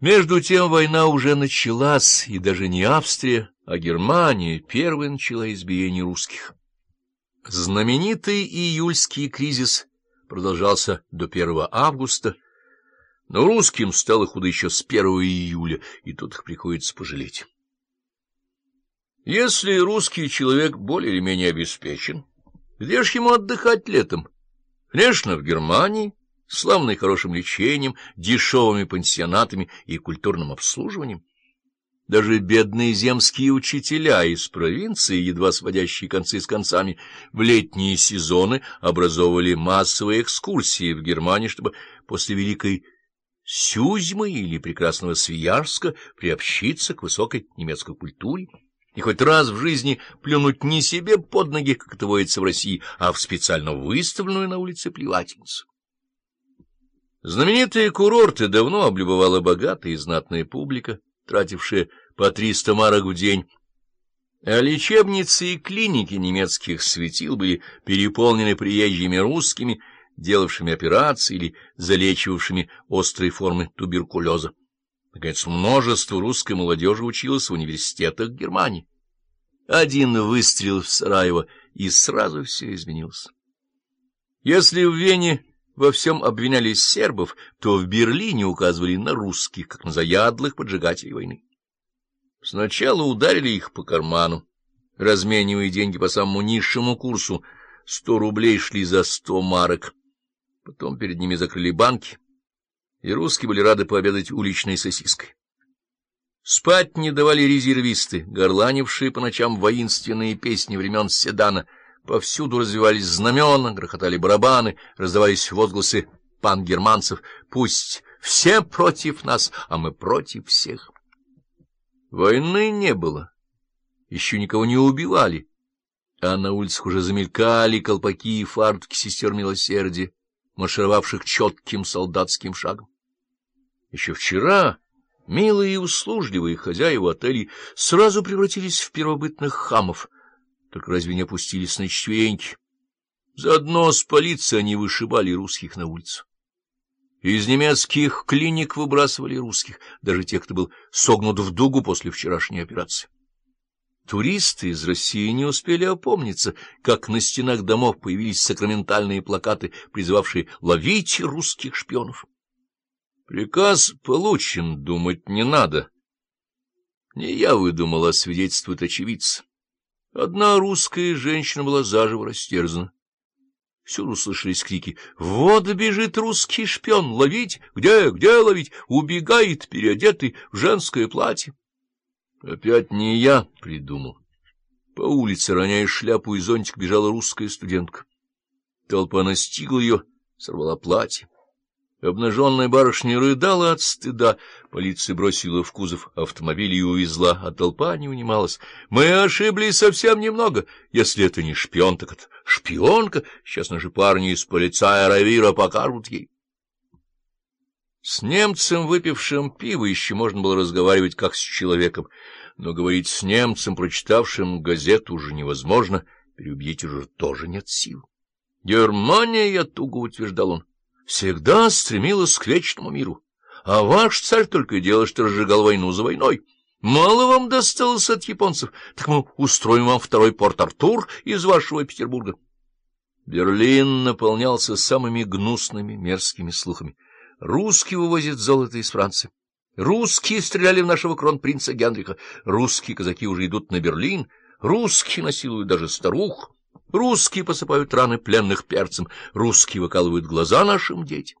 Между тем война уже началась, и даже не Австрия, а Германия первой начала избиение русских. Знаменитый июльский кризис продолжался до 1 августа, но русским стало худо еще с 1 июля, и тут их приходится пожалеть. Если русский человек более или менее обеспечен, где ж ему отдыхать летом? Конечно, в Германии, славной хорошим лечением, дешевыми пансионатами и культурным обслуживанием. Даже бедные земские учителя из провинции, едва сводящие концы с концами, в летние сезоны образовывали массовые экскурсии в Германии, чтобы после Великой Сюзьмы или прекрасного Свиярска приобщиться к высокой немецкой культуре и хоть раз в жизни плюнуть не себе под ноги, как это водится в России, а в специально выставленную на улице плевательницу. Знаменитые курорты давно облюбовала богатая и знатная публика, тратившая по 300 марок в день, а лечебницы и клиники немецких светил были переполнены приезжими русскими, делавшими операции или залечивавшими острые формы туберкулеза. Наконец, множество русской молодежи училось в университетах Германии. Один выстрел в Сараево, и сразу все изменилось. Если в Вене во всем обвиняли сербов, то в Берлине указывали на русских, как на заядлых поджигателей войны. Сначала ударили их по карману, разменивая деньги по самому низшему курсу, сто рублей шли за сто марок. Потом перед ними закрыли банки, и русские были рады пообедать уличной сосиской. Спать не давали резервисты, горланившие по ночам воинственные песни времен Седана — Повсюду развивались знамена, грохотали барабаны, раздавались возгласы пан-германцев «Пусть все против нас, а мы против всех». Войны не было, еще никого не убивали, а на улицах уже замелькали колпаки и фартуки сестер милосердия, маршировавших четким солдатским шагом. Еще вчера милые и услужливые хозяева отелей сразу превратились в первобытных хамов — только разве не опустились на четвереньки? Заодно с полицией они вышибали русских на улицу. Из немецких клиник выбрасывали русских, даже тех, кто был согнут в дугу после вчерашней операции. Туристы из России не успели опомниться, как на стенах домов появились сакраментальные плакаты, призывавшие «ловить русских шпионов». Приказ получен, думать не надо. Не я выдумал, а свидетельствует очевидцы. Одна русская женщина была заживо растерзана. Всюду слышались крики «Вот бежит русский шпион! Ловить! Где? Где ловить? Убегает, переодетый в женское платье!» Опять не я придумал. По улице, роняя шляпу и зонтик, бежала русская студентка. Толпа настигла ее, сорвала платье. Обнаженная барышня рыдала от стыда. Полиция бросила в кузов автомобиля и увезла, а толпа не унималась. Мы ошиблись совсем немного. Если это не шпион, так это шпионка. Сейчас наши парни из полицая Равира покажут ей. С немцем, выпившим пиво, еще можно было разговаривать как с человеком, но говорить с немцем, прочитавшим газету, уже невозможно, переубедить уже тоже нет сил. Германия, я туго утверждал он всегда стремилась к вечному миру, а ваш царь только и делал, что разжигал войну за войной. Мало вам досталось от японцев, так мы устроим вам второй Порт-Артур из вашего Петербурга. Берлин наполнялся самыми гнусными мерзкими слухами. Русские вывозят золото из Франции. Русские стреляли в нашего кронпринца Генриха. Русские казаки уже идут на Берлин. Русские насилуют даже старух. Русские посыпают раны пленных перцем, русские выкалывают глаза нашим детям.